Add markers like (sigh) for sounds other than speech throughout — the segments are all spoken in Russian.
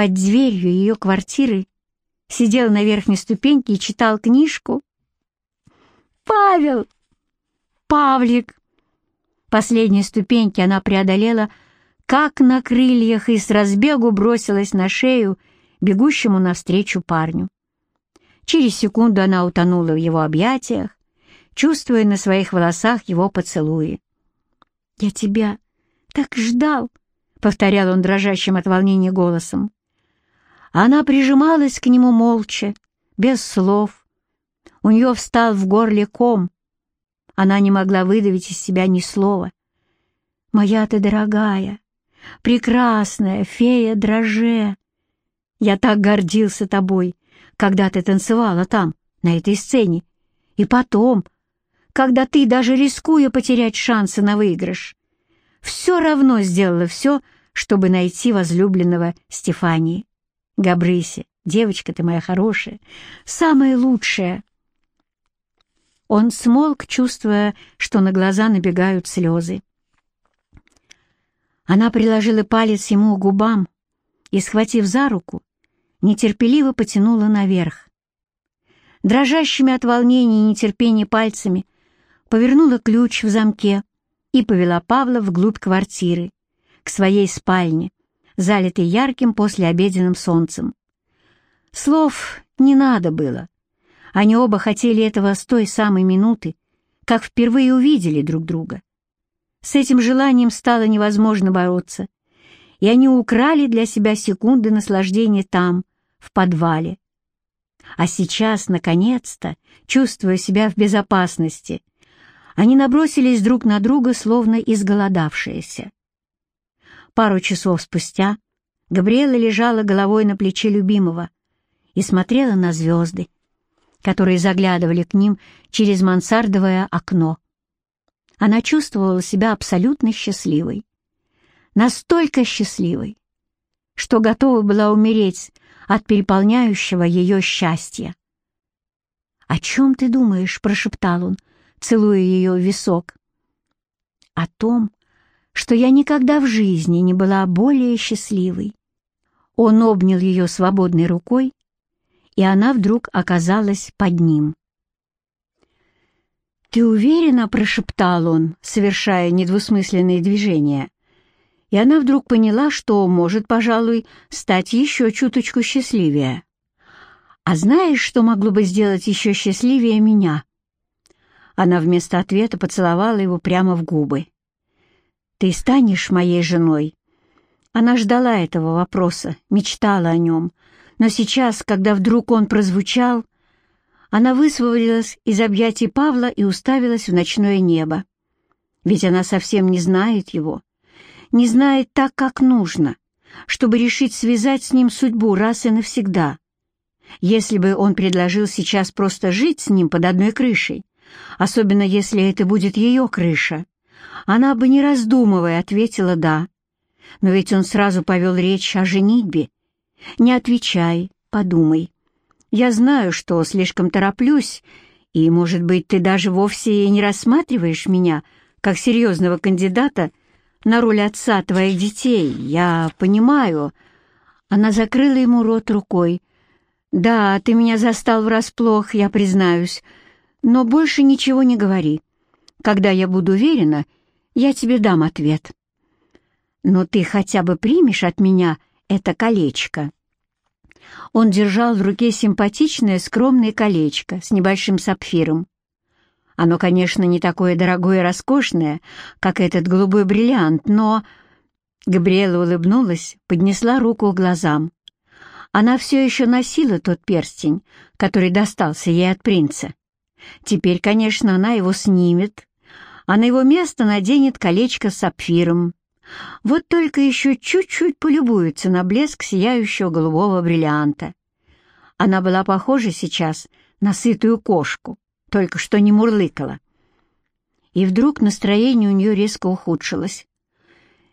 под дверью ее квартиры, сидел на верхней ступеньке и читал книжку. «Павел! Павлик!» Последние ступеньки она преодолела, как на крыльях, и с разбегу бросилась на шею бегущему навстречу парню. Через секунду она утонула в его объятиях, чувствуя на своих волосах его поцелуи. «Я тебя так ждал!» — повторял он дрожащим от волнения голосом. Она прижималась к нему молча, без слов. У нее встал в горле ком. Она не могла выдавить из себя ни слова. «Моя ты дорогая, прекрасная фея дроже! Я так гордился тобой, когда ты танцевала там, на этой сцене, и потом, когда ты, даже рискуя потерять шансы на выигрыш, все равно сделала все, чтобы найти возлюбленного Стефании. Габрыся, девочка ты моя хорошая, самая лучшая. Он смолк, чувствуя, что на глаза набегают слезы. Она приложила палец ему к губам и, схватив за руку, нетерпеливо потянула наверх. Дрожащими от волнения и нетерпения пальцами повернула ключ в замке и повела Павла вглубь квартиры, к своей спальне, залитый ярким послеобеденным солнцем. Слов не надо было. Они оба хотели этого с той самой минуты, как впервые увидели друг друга. С этим желанием стало невозможно бороться, и они украли для себя секунды наслаждения там, в подвале. А сейчас, наконец-то, чувствуя себя в безопасности, они набросились друг на друга, словно изголодавшиеся. Пару часов спустя Габриэла лежала головой на плече любимого и смотрела на звезды, которые заглядывали к ним через мансардовое окно. Она чувствовала себя абсолютно счастливой. Настолько счастливой, что готова была умереть от переполняющего ее счастья. «О чем ты думаешь?» — прошептал он, целуя ее в висок. «О том, что я никогда в жизни не была более счастливой. Он обнял ее свободной рукой, и она вдруг оказалась под ним. «Ты уверена?» — прошептал он, совершая недвусмысленные движения. И она вдруг поняла, что может, пожалуй, стать еще чуточку счастливее. «А знаешь, что могло бы сделать еще счастливее меня?» Она вместо ответа поцеловала его прямо в губы. «Ты станешь моей женой?» Она ждала этого вопроса, мечтала о нем, но сейчас, когда вдруг он прозвучал, она высвободилась из объятий Павла и уставилась в ночное небо. Ведь она совсем не знает его, не знает так, как нужно, чтобы решить связать с ним судьбу раз и навсегда. Если бы он предложил сейчас просто жить с ним под одной крышей, особенно если это будет ее крыша, она бы, не раздумывая, ответила «да». Но ведь он сразу повел речь о женитьбе. «Не отвечай, подумай. Я знаю, что слишком тороплюсь, и, может быть, ты даже вовсе не рассматриваешь меня как серьезного кандидата на роль отца твоих детей. Я понимаю». Она закрыла ему рот рукой. «Да, ты меня застал врасплох, я признаюсь, но больше ничего не говори. Когда я буду уверена, я тебе дам ответ. Но ты хотя бы примешь от меня это колечко». Он держал в руке симпатичное скромное колечко с небольшим сапфиром. Оно, конечно, не такое дорогое и роскошное, как этот голубой бриллиант, но... Габриэла улыбнулась, поднесла руку к глазам. Она все еще носила тот перстень, который достался ей от принца. Теперь, конечно, она его снимет, а на его место наденет колечко с сапфиром. Вот только еще чуть-чуть полюбуется на блеск сияющего голубого бриллианта. Она была похожа сейчас на сытую кошку, только что не мурлыкала. И вдруг настроение у нее резко ухудшилось.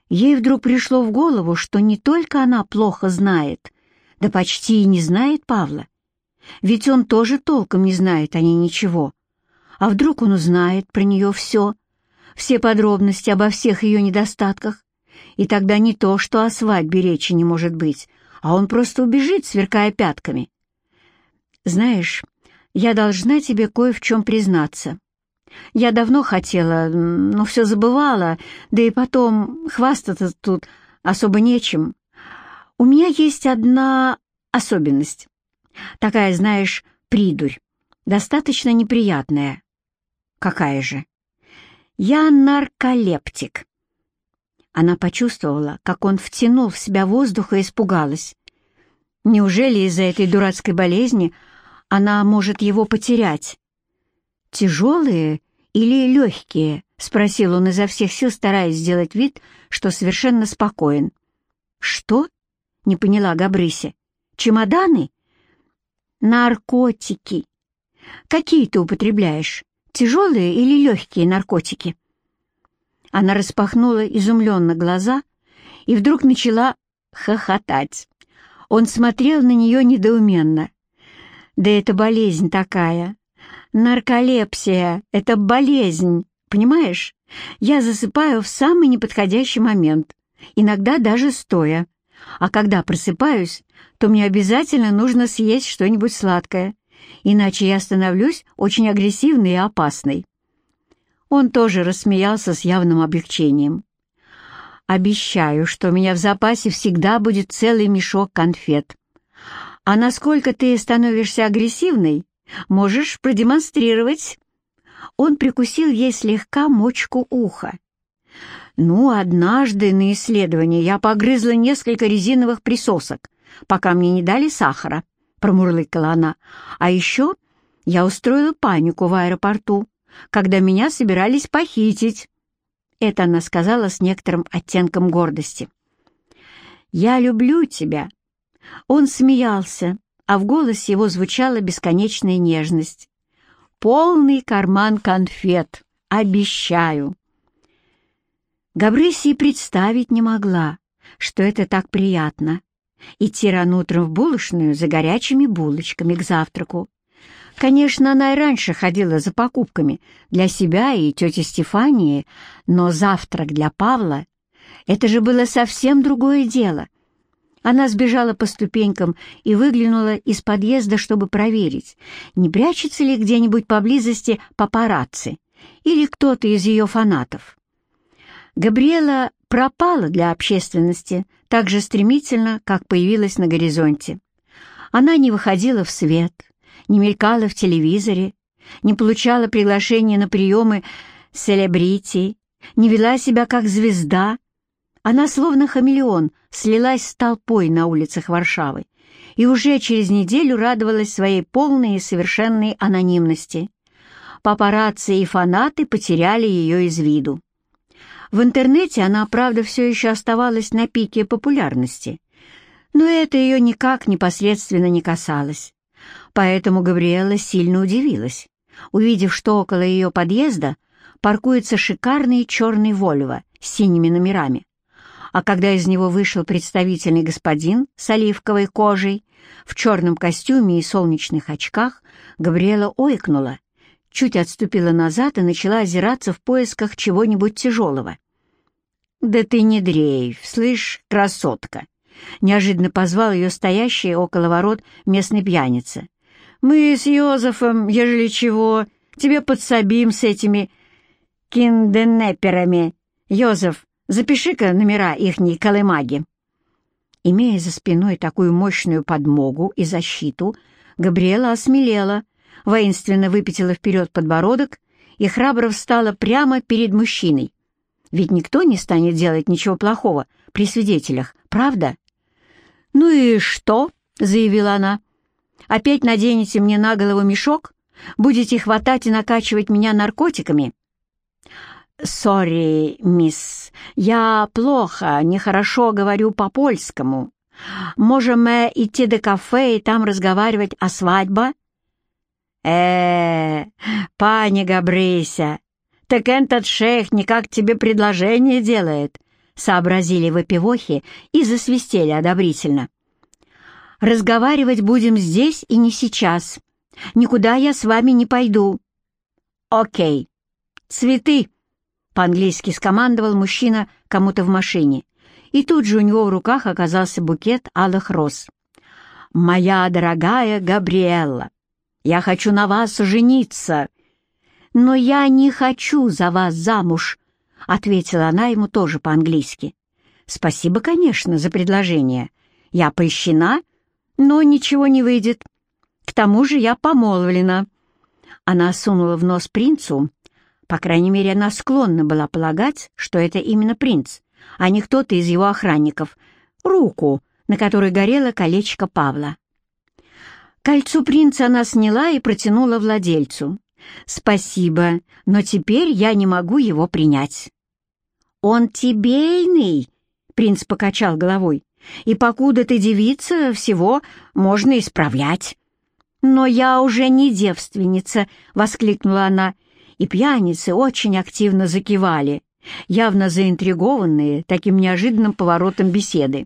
Ей вдруг пришло в голову, что не только она плохо знает, да почти и не знает Павла. Ведь он тоже толком не знает о ней ничего. А вдруг он узнает про нее все — все подробности обо всех ее недостатках, и тогда не то, что о свадьбе речи не может быть, а он просто убежит, сверкая пятками. Знаешь, я должна тебе кое в чем признаться. Я давно хотела, но все забывала, да и потом хвастаться тут особо нечем. У меня есть одна особенность. Такая, знаешь, придурь, достаточно неприятная. Какая же? Я нарколептик. Она почувствовала, как он втянул в себя воздух и испугалась. Неужели из-за этой дурацкой болезни она может его потерять? «Тяжелые или легкие?» — спросил он изо всех сил, стараясь сделать вид, что совершенно спокоен. «Что?» — не поняла Габрыся. «Чемоданы?» «Наркотики. Какие ты употребляешь? Тяжелые или легкие наркотики?» Она распахнула изумленно глаза и вдруг начала хохотать. Он смотрел на нее недоуменно. «Да это болезнь такая. Нарколепсия — это болезнь, понимаешь? Я засыпаю в самый неподходящий момент, иногда даже стоя. А когда просыпаюсь, то мне обязательно нужно съесть что-нибудь сладкое, иначе я становлюсь очень агрессивной и опасной. Он тоже рассмеялся с явным облегчением. «Обещаю, что у меня в запасе всегда будет целый мешок конфет. А насколько ты становишься агрессивной, можешь продемонстрировать». Он прикусил ей слегка мочку уха. «Ну, однажды на исследовании я погрызла несколько резиновых присосок, пока мне не дали сахара», — промурлыкала она. «А еще я устроила панику в аэропорту когда меня собирались похитить. Это она сказала с некоторым оттенком гордости. «Я люблю тебя». Он смеялся, а в голосе его звучала бесконечная нежность. «Полный карман конфет, обещаю». Габрыси представить не могла, что это так приятно — идти рано утром в булочную за горячими булочками к завтраку, Конечно, она и раньше ходила за покупками для себя и тети Стефании, но завтрак для Павла — это же было совсем другое дело. Она сбежала по ступенькам и выглянула из подъезда, чтобы проверить, не прячется ли где-нибудь поблизости папарацци или кто-то из ее фанатов. Габриэла пропала для общественности так же стремительно, как появилась на горизонте. Она не выходила в свет — не мелькала в телевизоре, не получала приглашения на приемы селебрити, не вела себя как звезда. Она, словно хамелеон, слилась с толпой на улицах Варшавы и уже через неделю радовалась своей полной и совершенной анонимности. Папарацци и фанаты потеряли ее из виду. В интернете она, правда, все еще оставалась на пике популярности, но это ее никак непосредственно не касалось. Поэтому Габриэла сильно удивилась, увидев, что около ее подъезда паркуется шикарный черный «Вольво» с синими номерами. А когда из него вышел представительный господин с оливковой кожей, в черном костюме и солнечных очках, Габриэла ойкнула, чуть отступила назад и начала озираться в поисках чего-нибудь тяжелого. «Да ты не дрейф, слышь, красотка!» Неожиданно позвал ее стоящий около ворот местный пьяница. «Мы с Йозефом, ежели чего, тебе подсобим с этими кинденеперами. Йозеф, запиши-ка номера ихней колымаги». Имея за спиной такую мощную подмогу и защиту, Габриэла осмелела, воинственно выпятила вперед подбородок и храбро встала прямо перед мужчиной. Ведь никто не станет делать ничего плохого при свидетелях, правда? «Ну и что?» — заявила она. «Опять наденете мне на голову мешок? Будете хватать и накачивать меня наркотиками?» «Сори, мисс, я плохо, нехорошо говорю по-польскому. Можем мы идти до кафе и там разговаривать о свадьбе?» «Э, пани Габрыся, так этот шейх никак тебе предложение делает», сообразили выпивохи и засвистели одобрительно. «Разговаривать будем здесь и не сейчас. Никуда я с вами не пойду». «Окей. Цветы!» — по-английски скомандовал мужчина кому-то в машине и тут же у него в руках оказался букет алых роз. «Моя дорогая Габриэлла, я хочу на вас жениться!» «Но я не хочу за вас замуж», — ответила она ему тоже по-английски. «Спасибо, конечно, за предложение. Я польщена, но ничего не выйдет. К тому же я помолвлена». Она сунула в нос принцу, по крайней мере, она склонна была полагать, что это именно принц, а не кто-то из его охранников, руку, на которой горело колечко Павла. Кольцо принца она сняла и протянула владельцу. «Спасибо, но теперь я не могу его принять». «Он тебейный!» — принц покачал головой. «И покуда ты девица, всего можно исправлять». «Но я уже не девственница!» — воскликнула она, и пьяницы очень активно закивали, явно заинтригованные таким неожиданным поворотом беседы.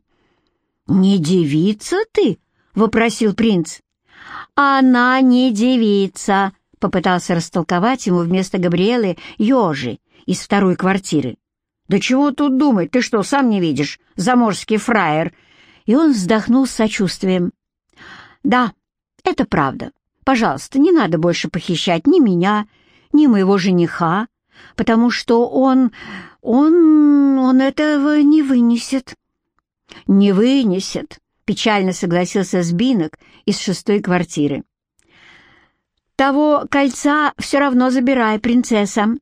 «Не девица ты?» — вопросил принц. «Она не девица!» — попытался растолковать ему вместо Габриэлы Ёжи из второй квартиры. «Да чего тут думать? Ты что, сам не видишь? Заморский фраер!» И он вздохнул с сочувствием. «Да, это правда. Пожалуйста, не надо больше похищать ни меня, ни моего жениха, потому что он... он... он этого не вынесет». «Не вынесет», — печально согласился Сбинок из шестой квартиры. «Того кольца все равно забирай, принцесса.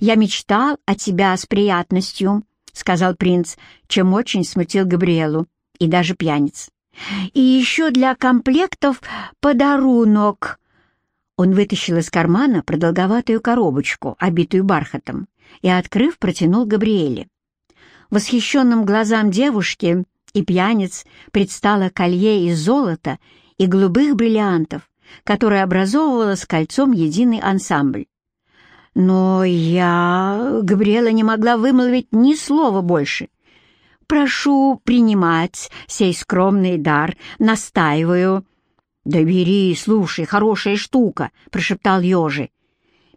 Я мечтал о тебя с приятностью», — сказал принц, чем очень смутил Габриэлу и даже пьяниц. И еще для комплектов подарунок». Он вытащил из кармана продолговатую коробочку, обитую бархатом, и, открыв, протянул Габриэле. Восхищенным глазам девушки и пьяниц предстало колье из золота и голубых бриллиантов, которое образовывало с кольцом единый ансамбль. Но я... Габриэла не могла вымолвить ни слова больше. Прошу принимать сей скромный дар, настаиваю». «Да бери, слушай, хорошая штука», — прошептал Ёжи.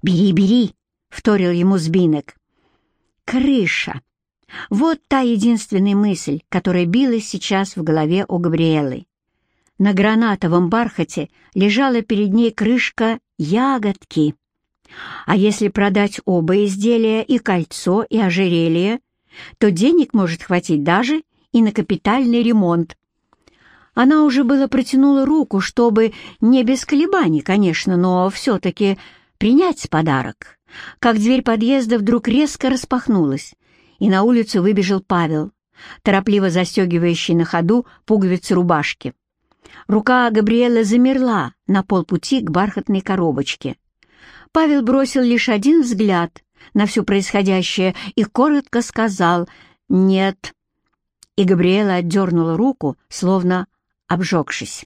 «Бери, бери», — вторил ему Збинок. «Крыша». Вот та единственная мысль, которая билась сейчас в голове у Габриэлы. На гранатовом бархате лежала перед ней крышка ягодки. А если продать оба изделия, и кольцо, и ожерелье, то денег может хватить даже и на капитальный ремонт. Она уже было протянула руку, чтобы, не без колебаний, конечно, но все-таки принять подарок, как дверь подъезда вдруг резко распахнулась, и на улицу выбежал Павел, торопливо застегивающий на ходу пуговицы рубашки. Рука Габриэлы замерла на полпути к бархатной коробочке. Павел бросил лишь один взгляд на все происходящее и коротко сказал «нет». И Габриэла отдернула руку, словно обжегшись.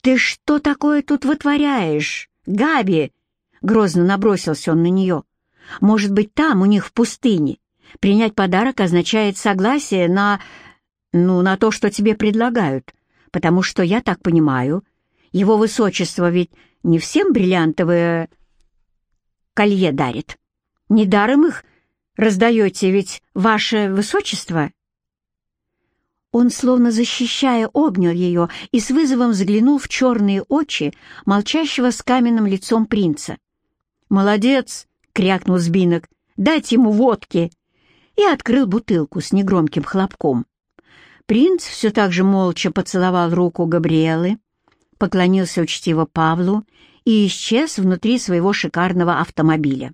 «Ты что такое тут вытворяешь, Габи?» Грозно набросился он на нее. «Может быть, там, у них в пустыне, принять подарок означает согласие на... ну, на то, что тебе предлагают, потому что, я так понимаю, его высочество ведь не всем бриллиантовые колье дарит». Недаром их раздаете, ведь ваше высочество?» Он, словно защищая, обнял ее и с вызовом заглянул в черные очи молчащего с каменным лицом принца. «Молодец!» — крякнул Сбинок. «Дайте ему водки!» И открыл бутылку с негромким хлопком. Принц все так же молча поцеловал руку Габриэлы, поклонился учтиво Павлу и исчез внутри своего шикарного автомобиля.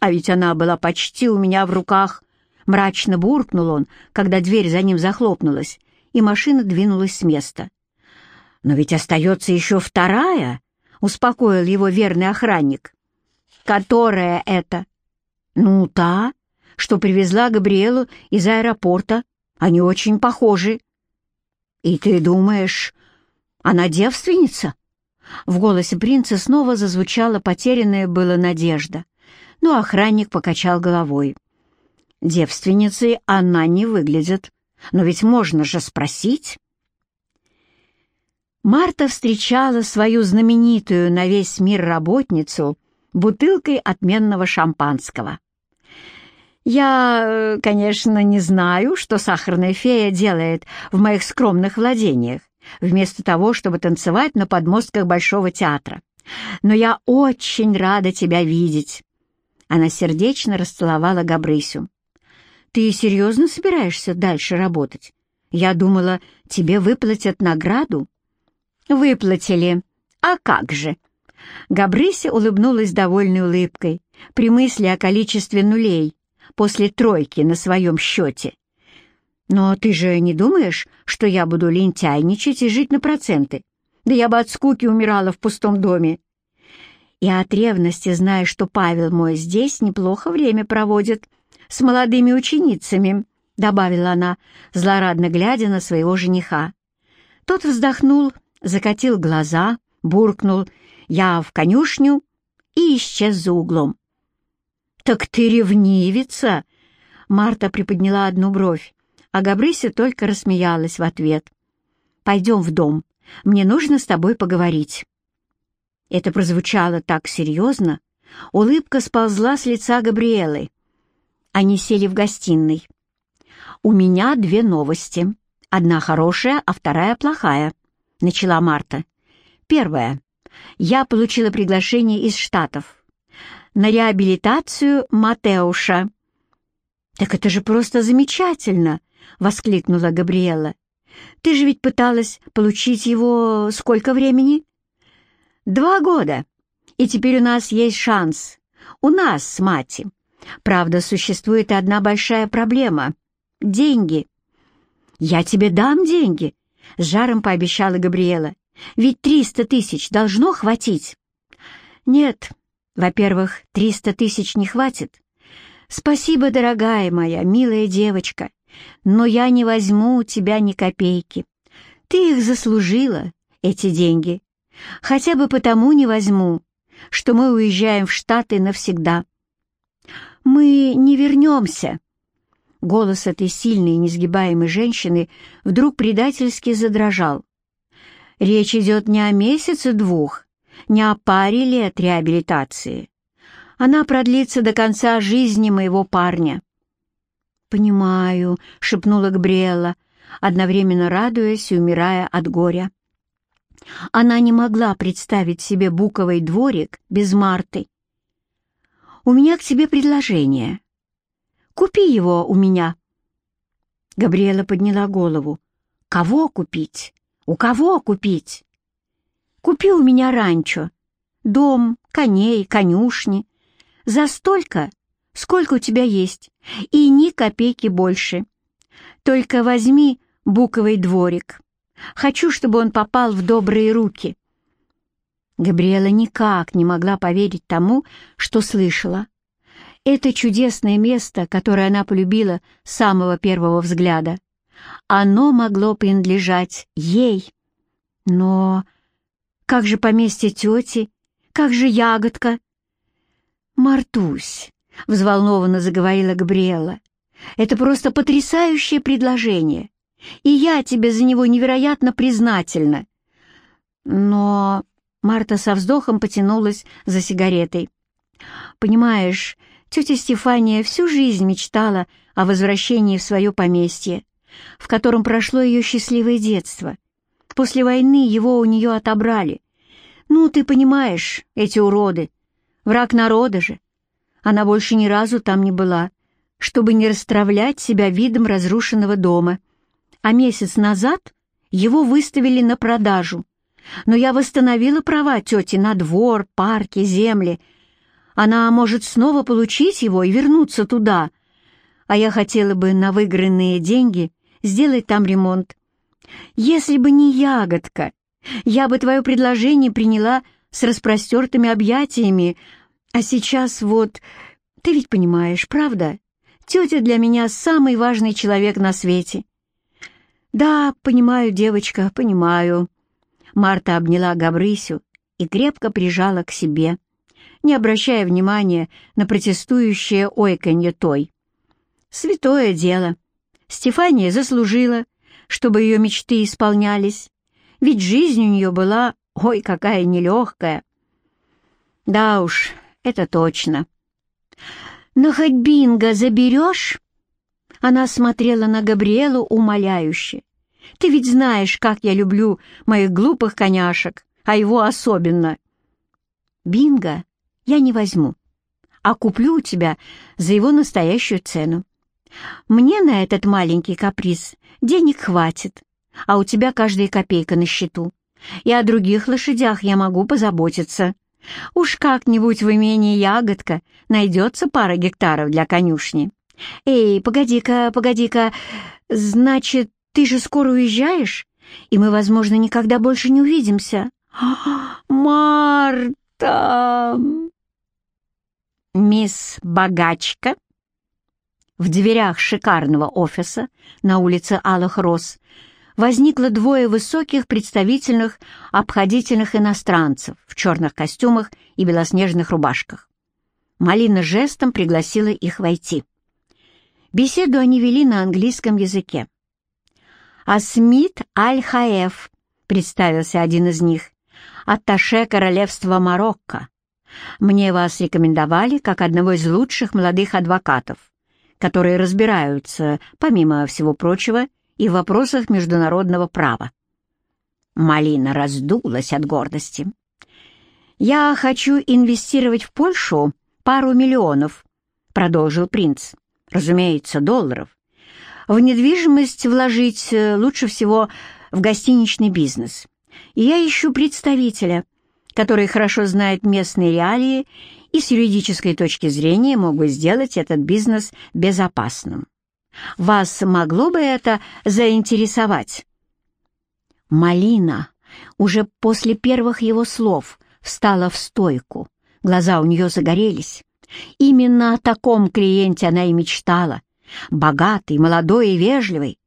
А ведь она была почти у меня в руках. Мрачно буркнул он, когда дверь за ним захлопнулась, и машина двинулась с места. «Но ведь остается еще вторая», — успокоил его верный охранник. «Которая это?» «Ну, та, что привезла Габриэлу из аэропорта. Они очень похожи». «И ты думаешь, она девственница?» В голосе принца снова зазвучала потерянная была надежда но охранник покачал головой. Девственницей она не выглядит, но ведь можно же спросить. Марта встречала свою знаменитую на весь мир работницу бутылкой отменного шампанского. Я, э, конечно, не знаю, что сахарная фея делает в моих скромных владениях, вместо того, чтобы танцевать на подмостках Большого театра. Но я очень рада тебя видеть. Она сердечно расцеловала Габрысю. «Ты серьезно собираешься дальше работать? Я думала, тебе выплатят награду». «Выплатили. А как же?» Габрыся улыбнулась довольной улыбкой при мысли о количестве нулей после тройки на своем счете. «Но ты же не думаешь, что я буду лентяйничать и жить на проценты? Да я бы от скуки умирала в пустом доме. И от ревности, зная, что Павел мой здесь неплохо время проводит с молодыми ученицами», — добавила она, злорадно глядя на своего жениха. Тот вздохнул, закатил глаза, буркнул «Я в конюшню» и исчез за углом. «Так ты ревнивица!» Марта приподняла одну бровь, а Габрыся только рассмеялась в ответ. «Пойдем в дом. Мне нужно с тобой поговорить». Это прозвучало так серьезно. Улыбка сползла с лица Габриэлы. Они сели в гостиной. «У меня две новости. Одна хорошая, а вторая плохая», — начала Марта. «Первая. Я получила приглашение из Штатов на реабилитацию Матеуша». «Так это же просто замечательно!» — воскликнула Габриэла. «Ты же ведь пыталась получить его сколько времени?» «Два года. И теперь у нас есть шанс. У нас с Мати. Правда, существует одна большая проблема — деньги». «Я тебе дам деньги», — с жаром пообещала Габриэла. «Ведь триста тысяч должно хватить». «Нет, во-первых, триста тысяч не хватит. Спасибо, дорогая моя, милая девочка, но я не возьму у тебя ни копейки. Ты их заслужила, эти деньги. Хотя бы потому не возьму, что мы уезжаем в Штаты навсегда. Мы не вернемся. Голос этой сильной и несгибаемой женщины вдруг предательски задрожал. Речь идет не о месяце-двух, не о паре лет реабилитации. Она продлится до конца жизни моего парня». «Понимаю», — шепнула Габриэла, одновременно радуясь и умирая от горя. Она не могла представить себе буковый дворик без Марты. «У меня к тебе предложение. Купи его у меня». Габриэла подняла голову. «Кого купить? У кого купить?» Купи у меня ранчо, дом, коней, конюшни. За столько, сколько у тебя есть, и ни копейки больше. Только возьми буковый дворик. Хочу, чтобы он попал в добрые руки». Габриэла никак не могла поверить тому, что слышала. Это чудесное место, которое она полюбила с самого первого взгляда. Оно могло принадлежать ей. Но как же поместье тети? Как же ягодка?» «Мартусь», — взволнованно заговорила Габриэла, — «это просто потрясающее предложение, и я тебе за него невероятно признательна». Но Марта со вздохом потянулась за сигаретой. «Понимаешь, тетя Стефания всю жизнь мечтала о возвращении в свое поместье, в котором прошло ее счастливое детство — После войны его у нее отобрали. Ну, ты понимаешь, эти уроды. Враг народа же. Она больше ни разу там не была, чтобы не расстравлять себя видом разрушенного дома. А месяц назад его выставили на продажу. Но я восстановила права тети на двор, парки, земли. Она может снова получить его и вернуться туда. А я хотела бы на выигранные деньги сделать там ремонт. Если бы не ягодка, я бы твое предложение приняла с распростертыми объятиями, а сейчас вот... Ты ведь понимаешь, правда? Тетя для меня самый важный человек на свете. Да, понимаю, девочка, понимаю. Марта обняла Габрысю и крепко прижала к себе, не обращая внимания на протестующее ойканье той. Святое дело. Стефания заслужила, чтобы ее мечты исполнялись, ведь жизнь у нее была, ой, какая нелегкая. Да уж, это точно. «Но хоть бинго заберешь?» Она смотрела на Габриэлу умоляюще. «Ты ведь знаешь, как я люблю моих глупых коняшек, а его особенно». «Бинго я не возьму, а куплю у тебя за его настоящую цену. Мне на этот маленький каприз денег хватит, а у тебя каждая копейка на счету, и о других лошадях я могу позаботиться. Уж как-нибудь в имении Ягодка найдется пара гектаров для конюшни. Эй, погоди-ка, погоди-ка, значит, ты же скоро уезжаешь, и мы, возможно, никогда больше не увидимся. (gasps) Марта! Мисс Богачка в дверях шикарного офиса на улице Алых Роз возникло двое высоких, представительных, обходительных иностранцев в черных костюмах и белоснежных рубашках. Малина жестом пригласила их войти. Беседу они вели на английском языке. «Асмит Аль-Хаеф», — представился один из них, «атташе королевства Марокко. Мне вас рекомендовали как одного из лучших молодых адвокатов которые разбираются, помимо всего прочего, и в вопросах международного права. Малина раздулась от гордости. «Я хочу инвестировать в Польшу пару миллионов», — продолжил принц. «Разумеется, долларов. В недвижимость вложить э, лучше всего в гостиничный бизнес. И я ищу представителя, который хорошо знает местные реалии и с юридической точки зрения мог бы сделать этот бизнес безопасным. Вас могло бы это заинтересовать? Малина уже после первых его слов встала в стойку. Глаза у нее загорелись. Именно о таком клиенте она и мечтала. Богатый, молодой и вежливый.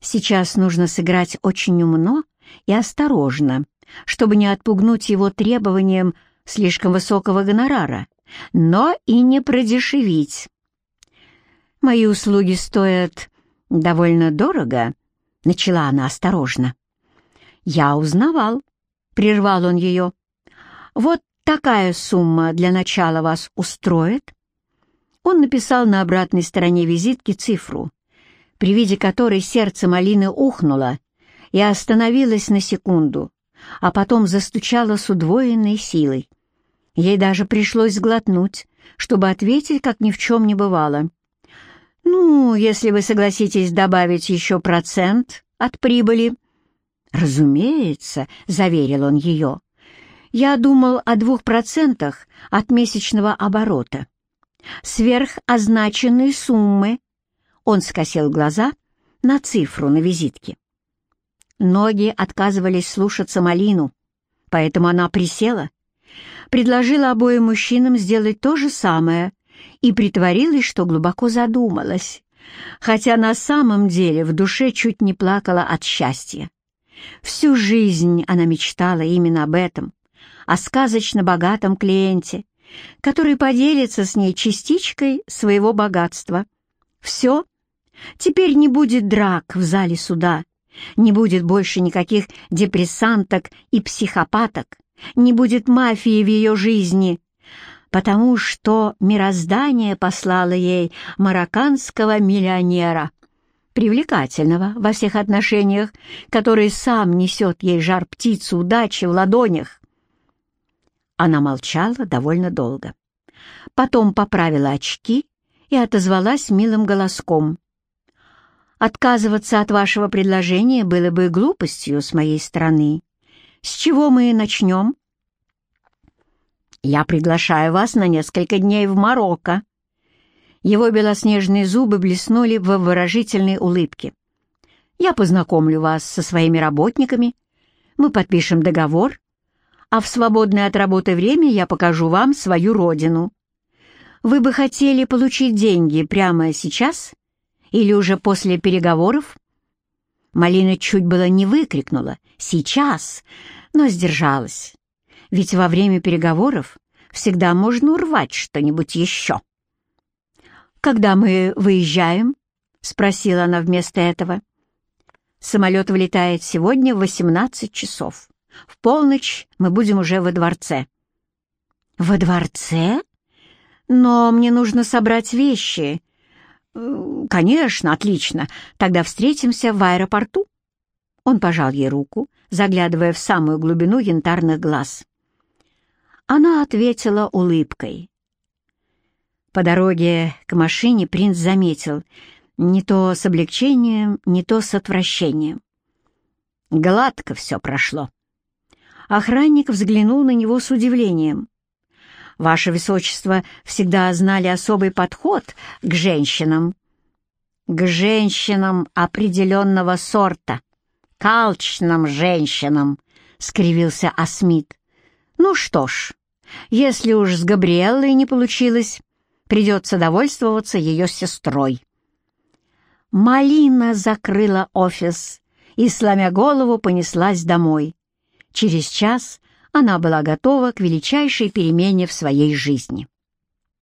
Сейчас нужно сыграть очень умно и осторожно, чтобы не отпугнуть его требованием слишком высокого гонорара, но и не продешевить. «Мои услуги стоят довольно дорого», — начала она осторожно. «Я узнавал», — прервал он ее. «Вот такая сумма для начала вас устроит?» Он написал на обратной стороне визитки цифру, при виде которой сердце малины ухнуло и остановилось на секунду, а потом застучало с удвоенной силой. Ей даже пришлось сглотнуть, чтобы ответить, как ни в чем не бывало. «Ну, если вы согласитесь добавить еще процент от прибыли». «Разумеется», — заверил он ее. «Я думал о двух процентах от месячного оборота. Сверх означенной суммы». Он скосил глаза на цифру на визитке. Ноги отказывались слушаться малину, поэтому она присела предложила обоим мужчинам сделать то же самое и притворилась, что глубоко задумалась, хотя на самом деле в душе чуть не плакала от счастья. Всю жизнь она мечтала именно об этом, о сказочно богатом клиенте, который поделится с ней частичкой своего богатства. Все, теперь не будет драк в зале суда, не будет больше никаких депрессанток и психопаток, не будет мафии в ее жизни, потому что мироздание послало ей марокканского миллионера, привлекательного во всех отношениях, который сам несет ей жар птицы удачи в ладонях. Она молчала довольно долго. Потом поправила очки и отозвалась милым голоском. «Отказываться от вашего предложения было бы глупостью с моей стороны. С чего мы начнем?» «Я приглашаю вас на несколько дней в Марокко». Его белоснежные зубы блеснули в выражительной улыбке. «Я познакомлю вас со своими работниками, мы подпишем договор, а в свободное от работы время я покажу вам свою родину. Вы бы хотели получить деньги прямо сейчас или уже после переговоров?» Малина чуть было не выкрикнула «Сейчас!», но сдержалась. Ведь во время переговоров всегда можно урвать что-нибудь еще. «Когда мы выезжаем?» — спросила она вместо этого. «Самолет вылетает сегодня в 18 часов. В полночь мы будем уже во дворце». «Во дворце?» «Но мне нужно собрать вещи». «Э, «Конечно, отлично. Тогда встретимся в аэропорту». Он пожал ей руку, заглядывая в самую глубину янтарных глаз. Она ответила улыбкой. По дороге к машине принц заметил, не то с облегчением, не то с отвращением. Гладко все прошло. Охранник взглянул на него с удивлением. «Ваше Высочество всегда знали особый подход к женщинам». «К женщинам определенного сорта, к алчным женщинам», — скривился Асмит. «Ну что ж, если уж с Габриэллой не получилось, придется довольствоваться ее сестрой». Малина закрыла офис и, сломя голову, понеслась домой. Через час она была готова к величайшей перемене в своей жизни.